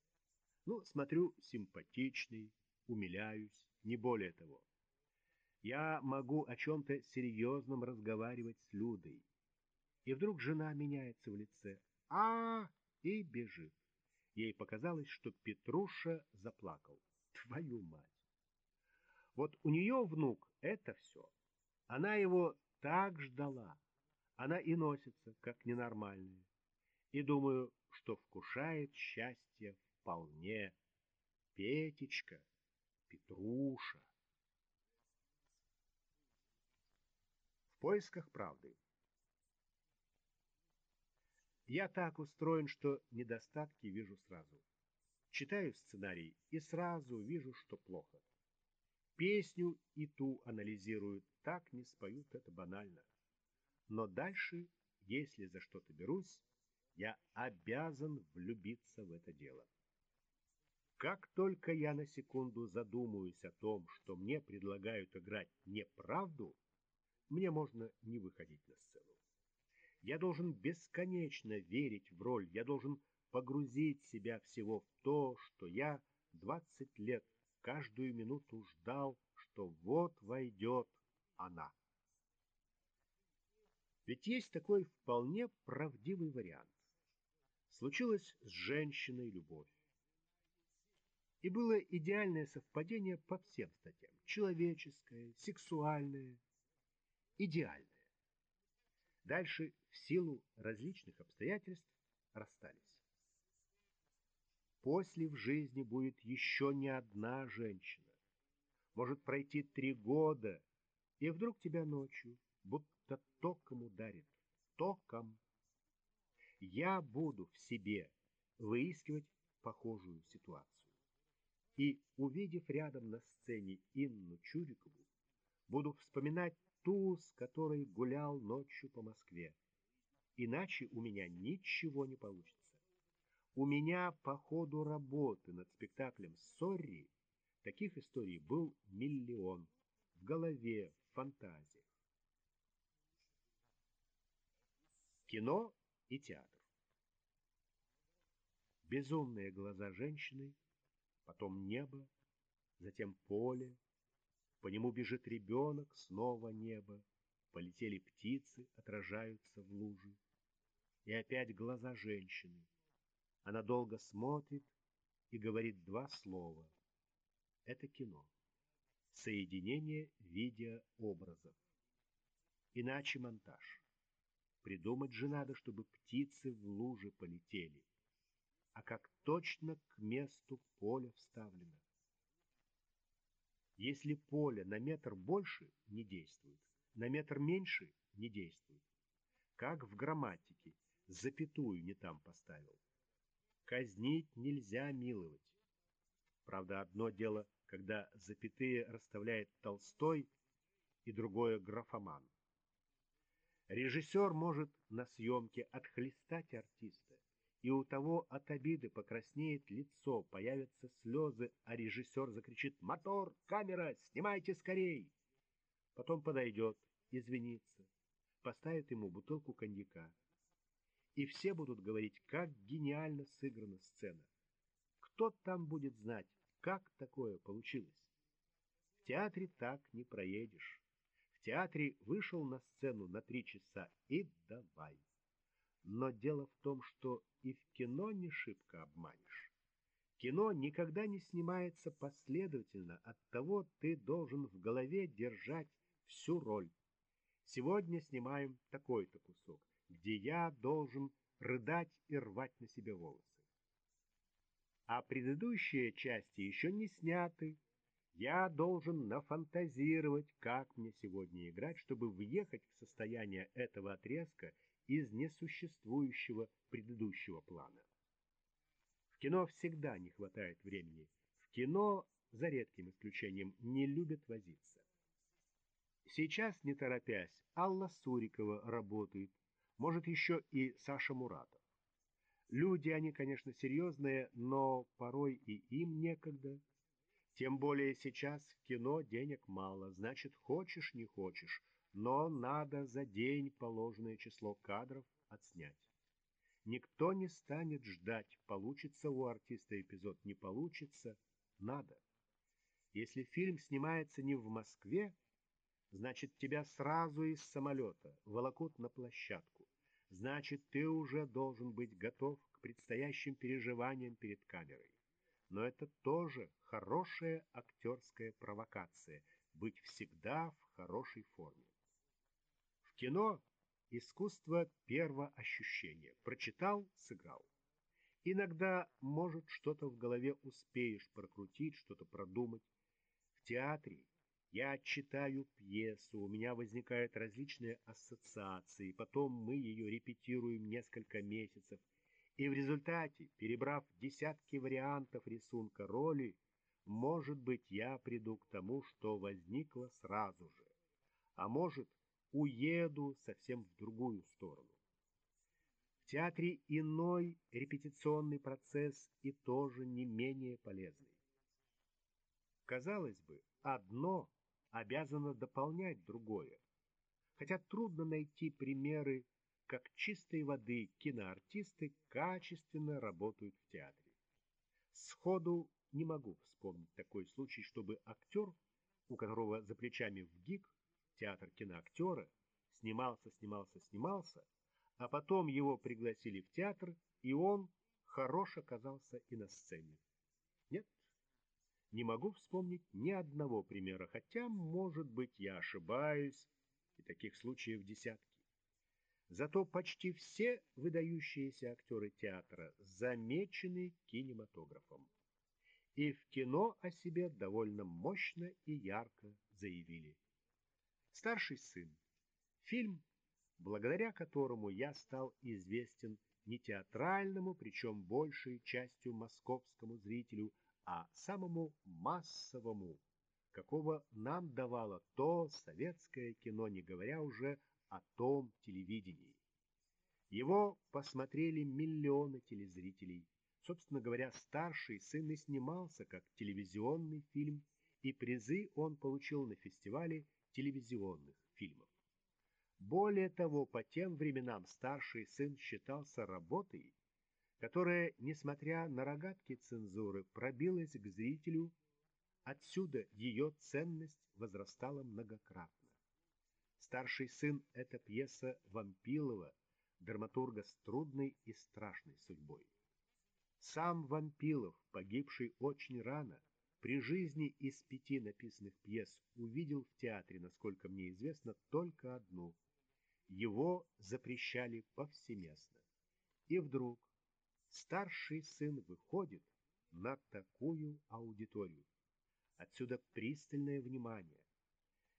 Ну, смотрю, симпатичный, умиляюсь, не более того. Я могу о чем-то серьезном разговаривать с Людой. И вдруг жена меняется в лице. а, И бежит. Ей показалось, что Петруша заплакал. Твою мать! Вот у нее внук это все. Она его так ждала. Она и носится, как ненормальная. И думаю, что вкушает счастье вполне. Петечка, Петруша. В поисках правды. Я так устроен, что недостатки вижу сразу. Читаю сценарий и сразу вижу, что плохо. Песню и ту анализирую, так не споют, это банально. Но дальше, если за что-то берусь, я обязан влюбиться в это дело. Как только я на секунду задумаюсь о том, что мне предлагают играть неправду, мне можно не выходить на сцену. Я должен бесконечно верить в роль, я должен погрузить себя всего в то, что я 20 лет каждую минуту ждал, что вот войдет она. Ведь есть такой вполне правдивый вариант. Случилась с женщиной любовь. И было идеальное совпадение по всем статьям. Человеческое, сексуальное, идеальное. Дальше в силу различных обстоятельств расстались. После в жизни будет еще не одна женщина. Может пройти три года, и вдруг тебя ночью будто током ударит. Током. Я буду в себе выискивать похожую ситуацию. И, увидев рядом на сцене Инну Чурикову, буду вспоминать ту, с которой гулял ночью по Москве. Иначе у меня ничего не получится. У меня по ходу работы над спектаклем «Сорри» таких историй был миллион. В голове, в фантазиях. Кино и театр. Безумные глаза женщины, потом небо, затем поле, по нему бежит ребенок, снова небо, полетели птицы, отражаются в луже. И опять глаза женщины. Она долго смотрит и говорит два слова. Это кино. Соединение видеообразов. Иначе монтаж. Придумать же надо, чтобы птицы в луже полетели. А как точно к месту поля вставлено. Если поле на метр больше, не действует. На метр меньше не действует. Как в грамматике, запятую не там поставил. Казнить нельзя миловать. Правда, одно дело, когда запятые расставляет Толстой, и другое графоман. Режиссер может на съемке отхлестать артиста, и у того от обиды покраснеет лицо, появятся слезы, а режиссер закричит «Мотор! Камера! Снимайте скорей!» Потом подойдет, извинится, поставит ему бутылку коньяка. И все будут говорить, как гениально сыграна сцена. Кто там будет знать, как такое получилось? В театре так не проедешь театре вышел на сцену на три часа и давай. Но дело в том, что и в кино не шибко обманешь. Кино никогда не снимается последовательно, оттого ты должен в голове держать всю роль. Сегодня снимаем такой-то кусок, где я должен рыдать и рвать на себе волосы. А предыдущие части еще не сняты, я должен нафантазировать, как мне сегодня играть, чтобы въехать в состояние этого отрезка из несуществующего предыдущего плана. В кино всегда не хватает времени. В кино, за редким исключением, не любят возиться. Сейчас, не торопясь, Алла Сурикова работает, может еще и Саша Муратов. Люди они, конечно, серьезные, но порой и им некогда – тем более сейчас в кино денег мало, значит, хочешь не хочешь, но надо за день положенное число кадров отснять. Никто не станет ждать, получится у артиста эпизод, не получится, надо. Если фильм снимается не в Москве, значит, тебя сразу из самолета волокут на площадку. Значит, ты уже должен быть готов к предстоящим переживаниям перед камерой. Но это тоже хорошая актерская провокация — быть всегда в хорошей форме. Кино искусство первоощущения. Прочитал — сыграл. Иногда, может, что-то в голове успеешь прокрутить, что-то продумать. В театре я читаю пьесу, у меня возникают различные ассоциации, потом мы ее репетируем несколько месяцев, и в результате, перебрав десятки вариантов рисунка роли, может быть, я приду к тому, что возникло сразу же, а может, уеду совсем в другую сторону. В театре иной репетиционный процесс и тоже не менее полезный. Казалось бы, одно обязано дополнять другое, хотя трудно найти примеры, как чистой воды киноартисты качественно работают в театре. Сходу не могу вспомнить такой случай, чтобы актер, у которого за плечами в ГИК, театр киноактера, снимался, снимался, снимался, а потом его пригласили в театр, и он хорош оказался и на сцене. Нет, не могу вспомнить ни одного примера, хотя, может быть, я ошибаюсь, и таких случаев десятки. Зато почти все выдающиеся актеры театра замечены кинематографом. И в кино о себе довольно мощно и ярко заявили. «Старший сын» — фильм, благодаря которому я стал известен не театральному, причем большей частью московскому зрителю, а самому массовому, какого нам давало то советское кино, не говоря уже о том телевидении. Его посмотрели миллионы телезрителей. Собственно говоря, старший сын и снимался как телевизионный фильм, и призы он получил на фестивале телевизионных фильмов. Более того, по тем временам старший сын считался работой, которая, несмотря на рогатки цензуры, пробилась к зрителю, отсюда ее ценность возрастала многократно. Старший сын — это пьеса Вампилова, драматурга с трудной и страшной судьбой. Сам Вампилов, погибший очень рано, при жизни из пяти написанных пьес увидел в театре, насколько мне известно, только одну. Его запрещали повсеместно. И вдруг старший сын выходит на такую аудиторию. Отсюда пристальное внимание.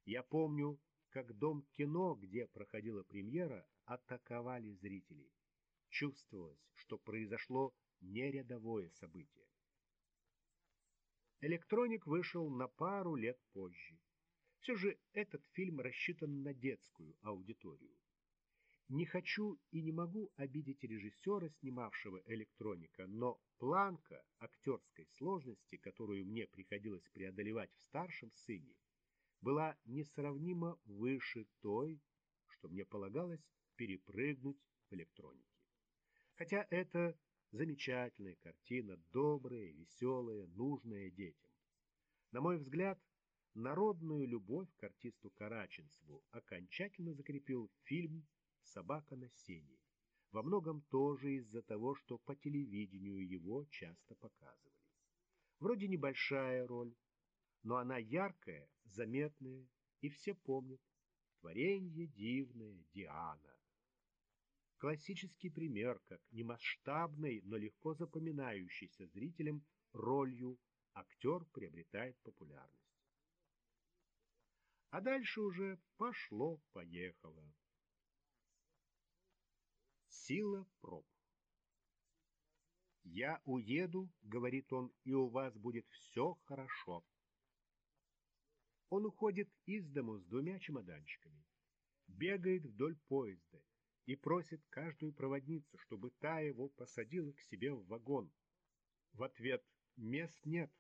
Я помню, как дом кино, где проходила премьера, атаковали зрителей. Чувствовалось, что произошло нерядовое событие. «Электроник» вышел на пару лет позже. Все же этот фильм рассчитан на детскую аудиторию. Не хочу и не могу обидеть режиссера, снимавшего «Электроника», но планка актерской сложности, которую мне приходилось преодолевать в старшем сыне, была несравнимо выше той, что мне полагалось перепрыгнуть в электронике. Хотя это замечательная картина, добрая, веселая, нужная детям. На мой взгляд, народную любовь к артисту Караченцеву окончательно закрепил фильм «Собака на сене». Во многом тоже из-за того, что по телевидению его часто показывали. Вроде небольшая роль, но она яркая, заметная, и все помнят. Творенье дивное Диана. Классический пример, как немасштабной, но легко запоминающийся зрителям ролью актер приобретает популярность. А дальше уже пошло-поехало. Сила проб. «Я уеду, — говорит он, — и у вас будет все хорошо». Он уходит из дому с двумя чемоданчиками, бегает вдоль поезда и просит каждую проводницу, чтобы та его посадила к себе в вагон. В ответ «Мест нет».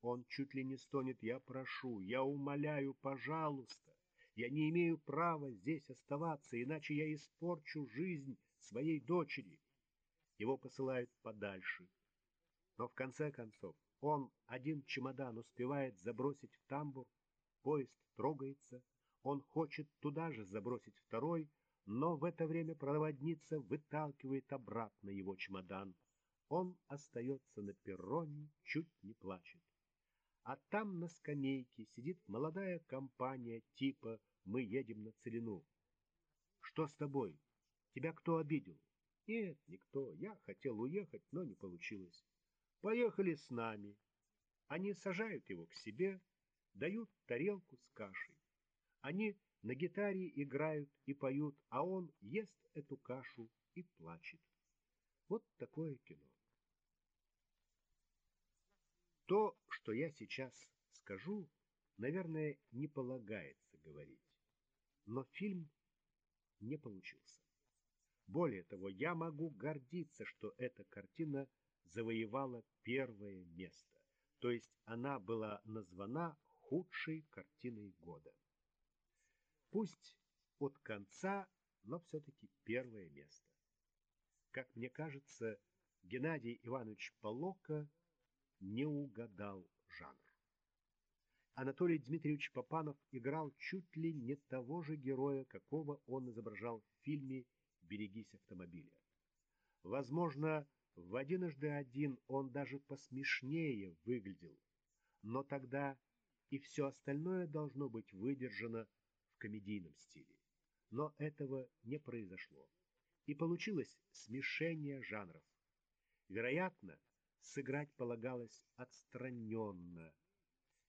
Он чуть ли не стонет «Я прошу, я умоляю, пожалуйста». Я не имею права здесь оставаться, иначе я испорчу жизнь своей дочери. Его посылают подальше. Но в конце концов он один чемодан успевает забросить в тамбур, поезд трогается, он хочет туда же забросить второй, но в это время проводница выталкивает обратно его чемодан. Он остается на перроне, чуть не плачет. А там на скамейке сидит молодая компания типа «Мы едем на целину». «Что с тобой? Тебя кто обидел?» «Нет, никто. Я хотел уехать, но не получилось. Поехали с нами». Они сажают его к себе, дают тарелку с кашей. Они на гитаре играют и поют, а он ест эту кашу и плачет. Вот такое кино. То, что я сейчас скажу, наверное, не полагается говорить. Но фильм не получился. Более того, я могу гордиться, что эта картина завоевала первое место. То есть она была названа худшей картиной года. Пусть от конца, но все-таки первое место. Как мне кажется, Геннадий Иванович Полока не угадал жанр. Анатолий Дмитриевич Попанов играл чуть ли не того же героя, какого он изображал в фильме «Берегись автомобиля». Возможно, в «Одиножды один» он даже посмешнее выглядел, но тогда и все остальное должно быть выдержано комедийном стиле. Но этого не произошло, и получилось смешение жанров. Вероятно, сыграть полагалось отстраненно.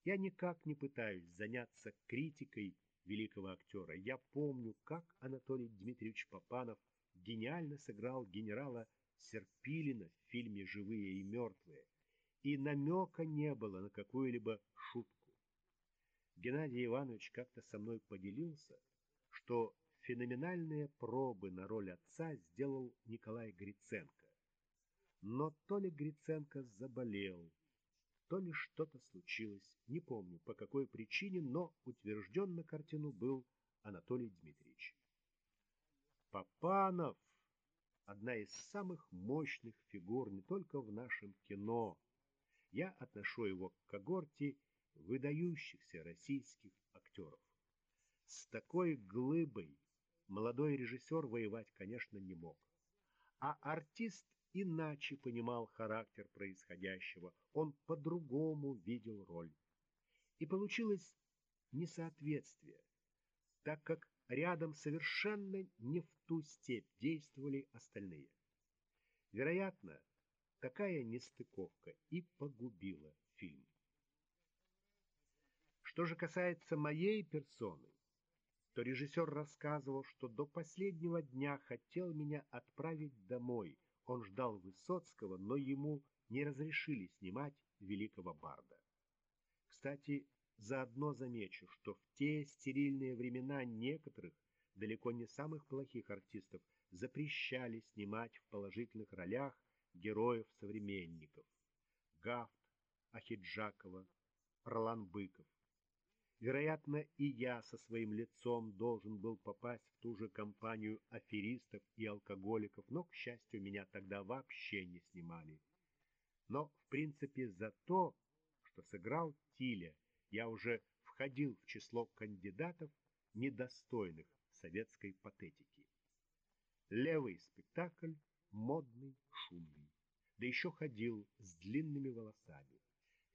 Я никак не пытаюсь заняться критикой великого актера. Я помню, как Анатолий Дмитриевич Попанов гениально сыграл генерала Серпилина в фильме «Живые и мертвые», и намека не было на какую-либо шутку. Геннадий Иванович как-то со мной поделился, что феноменальные пробы на роль отца сделал Николай Гриценко. Но то ли Гриценко заболел, то ли что-то случилось, не помню по какой причине, но утвержден на картину был Анатолий Дмитриевич. Попанов – одна из самых мощных фигур не только в нашем кино. Я отношу его к когорте выдающихся российских актеров. С такой глыбой молодой режиссер воевать, конечно, не мог. А артист иначе понимал характер происходящего, он по-другому видел роль. И получилось несоответствие, так как рядом совершенно не в ту степь действовали остальные. Вероятно, такая нестыковка и погубила фильм. Что же касается моей персоны, то режиссер рассказывал, что до последнего дня хотел меня отправить домой. Он ждал Высоцкого, но ему не разрешили снимать великого барда. Кстати, заодно замечу, что в те стерильные времена некоторых, далеко не самых плохих артистов, запрещали снимать в положительных ролях героев-современников. Гафт, Ахиджакова, Ролан Быков. Вероятно, и я со своим лицом должен был попасть в ту же компанию аферистов и алкоголиков, но, к счастью, меня тогда вообще не снимали. Но, в принципе, за то, что сыграл Тиля, я уже входил в число кандидатов, недостойных советской патетики. Левый спектакль, модный, шумный, да еще ходил с длинными волосами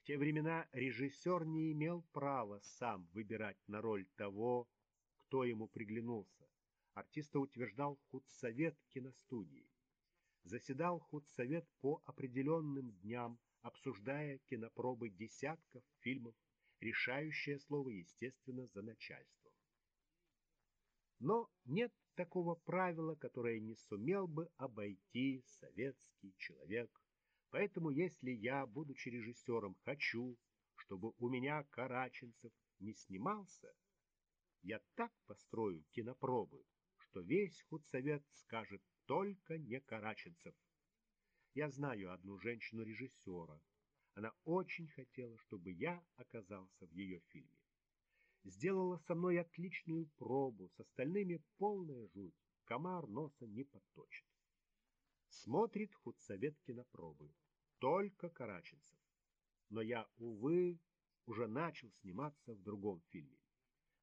те времена режиссер не имел права сам выбирать на роль того, кто ему приглянулся. Артиста утверждал худсовет киностудии. Заседал худсовет по определенным дням, обсуждая кинопробы десятков фильмов, решающее слово, естественно, за начальством. Но нет такого правила, которое не сумел бы обойти советский человек Поэтому если я, будучи режиссером, хочу, чтобы у меня Караченцев не снимался, я так построю кинопробы, что весь худсовет скажет только не Караченцев. Я знаю одну женщину-режиссера. Она очень хотела, чтобы я оказался в ее фильме. Сделала со мной отличную пробу, с остальными полная жуть. Комар носа не подточит. Смотрит худсовет кинопробы только Караченцев. Но я, увы, уже начал сниматься в другом фильме.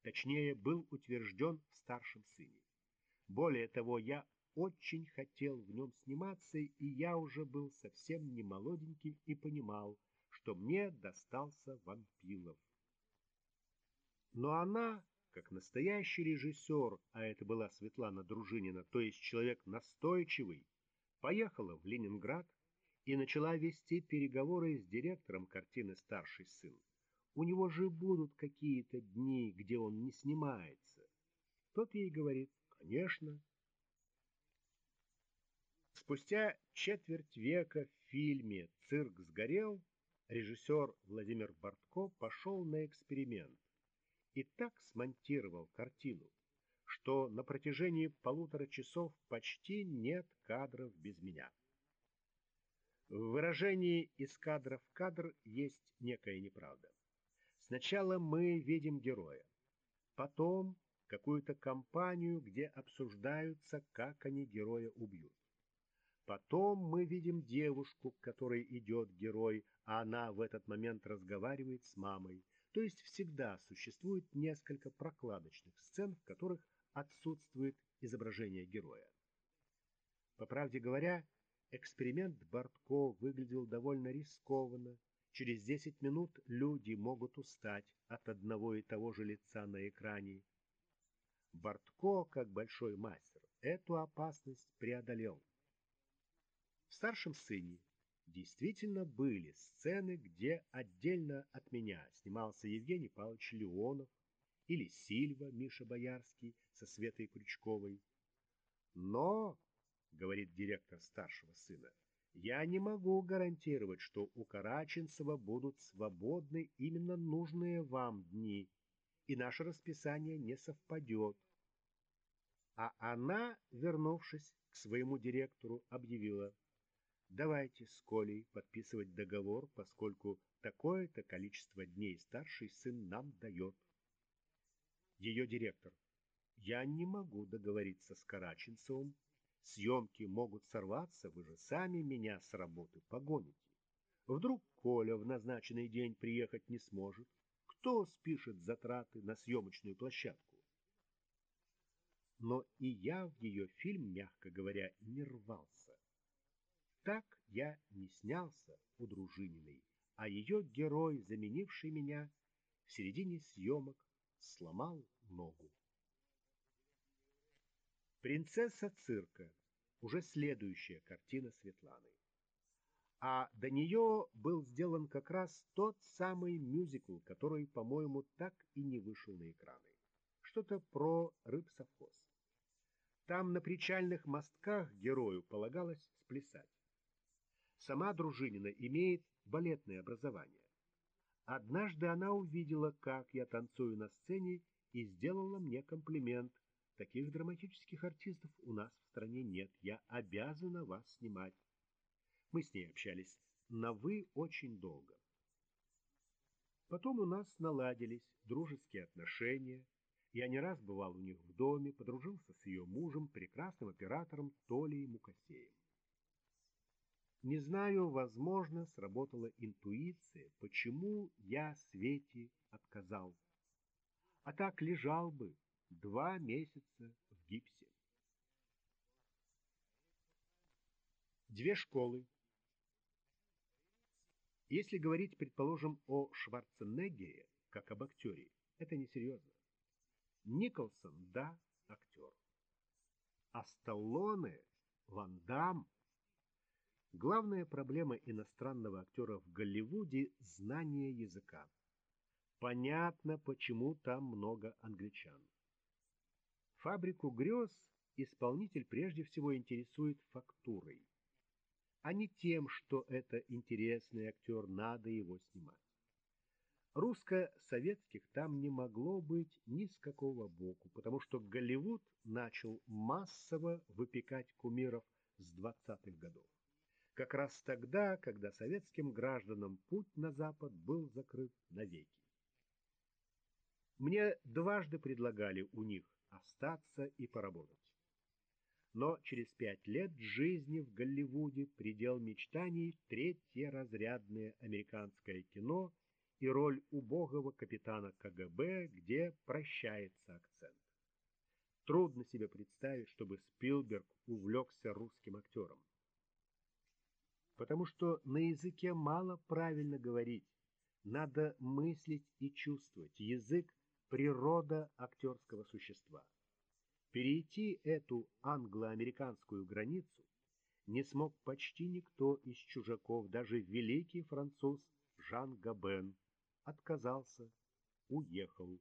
Точнее, был утвержден в старшем сыне. Более того, я очень хотел в нем сниматься, и я уже был совсем не молоденький и понимал, что мне достался Вампилов. Но она, как настоящий режиссер, а это была Светлана Дружинина, то есть человек настойчивый, поехала в Ленинград, и начала вести переговоры с директором картины «Старший сын». У него же будут какие-то дни, где он не снимается. Тот ей говорит, конечно. Спустя четверть века в фильме «Цирк сгорел» режиссер Владимир Бортко пошел на эксперимент и так смонтировал картину, что на протяжении полутора часов почти нет кадров без меня. В выражении «из кадра в кадр» есть некая неправда. Сначала мы видим героя, потом какую-то компанию, где обсуждаются, как они героя убьют. Потом мы видим девушку, к которой идет герой, а она в этот момент разговаривает с мамой. То есть всегда существует несколько прокладочных сцен, в которых отсутствует изображение героя. По правде говоря, Эксперимент Бортко выглядел довольно рискованно. Через 10 минут люди могут устать от одного и того же лица на экране. Бортко, как большой мастер, эту опасность преодолел. В старшем сыне действительно были сцены, где отдельно от меня снимался Евгений Павлович Леонов или Сильва Миша Боярский со Светой Крючковой. Но, говорит директор старшего сына, я не могу гарантировать, что у Караченцева будут свободны именно нужные вам дни, и наше расписание не совпадет. А она, вернувшись к своему директору, объявила, давайте с Колей подписывать договор, поскольку такое-то количество дней старший сын нам дает. Ее директор, я не могу договориться с Караченцевым, Съемки могут сорваться, вы же сами меня с работы погоните. Вдруг Коля в назначенный день приехать не сможет. Кто спишет затраты на съемочную площадку? Но и я в ее фильм, мягко говоря, не рвался. Так я не снялся у Дружининой, а ее герой, заменивший меня, в середине съемок сломал ногу. Принцесса цирка – уже следующая картина Светланы. А до нее был сделан как раз тот самый мюзикл, который, по-моему, так и не вышел на экраны. Что-то про рыб-совхоз. Там на причальных мостках герою полагалось сплясать. Сама Дружинина имеет балетное образование. Однажды она увидела, как я танцую на сцене, и сделала мне комплимент, Таких драматических артистов у нас в стране нет. Я обязана вас снимать. Мы с ней общались на «вы» очень долго. Потом у нас наладились дружеские отношения. Я не раз бывал у них в доме, подружился с ее мужем, прекрасным оператором Толей Мукасеем. Не знаю, возможно, сработала интуиция, почему я Свете отказал. А так лежал бы, два месяца в гипсе. Две школы. Если говорить, предположим, о Шварценеггере, как об актере, это несерьезно. Николсон, да, актер. А Сталлоне, Ван Дам. Главная проблема иностранного актера в Голливуде – знание языка. Понятно, почему там много англичан. Фабрику грез исполнитель прежде всего интересует фактурой, а не тем, что это интересный актер, надо его снимать. Русско-советских там не могло быть ни с какого боку, потому что Голливуд начал массово выпекать кумиров с 20-х годов. Как раз тогда, когда советским гражданам путь на Запад был закрыт навеки. Мне дважды предлагали у них остаться и поработать. Но через пять лет жизни в Голливуде предел мечтаний третье разрядное американское кино и роль убогого капитана КГБ, где прощается акцент. Трудно себе представить, чтобы Спилберг увлекся русским актером. Потому что на языке мало правильно говорить, надо мыслить и чувствовать. Язык природа актерского существа. Перейти эту англо-американскую границу не смог почти никто из чужаков, даже великий француз Жан Габен отказался, уехал.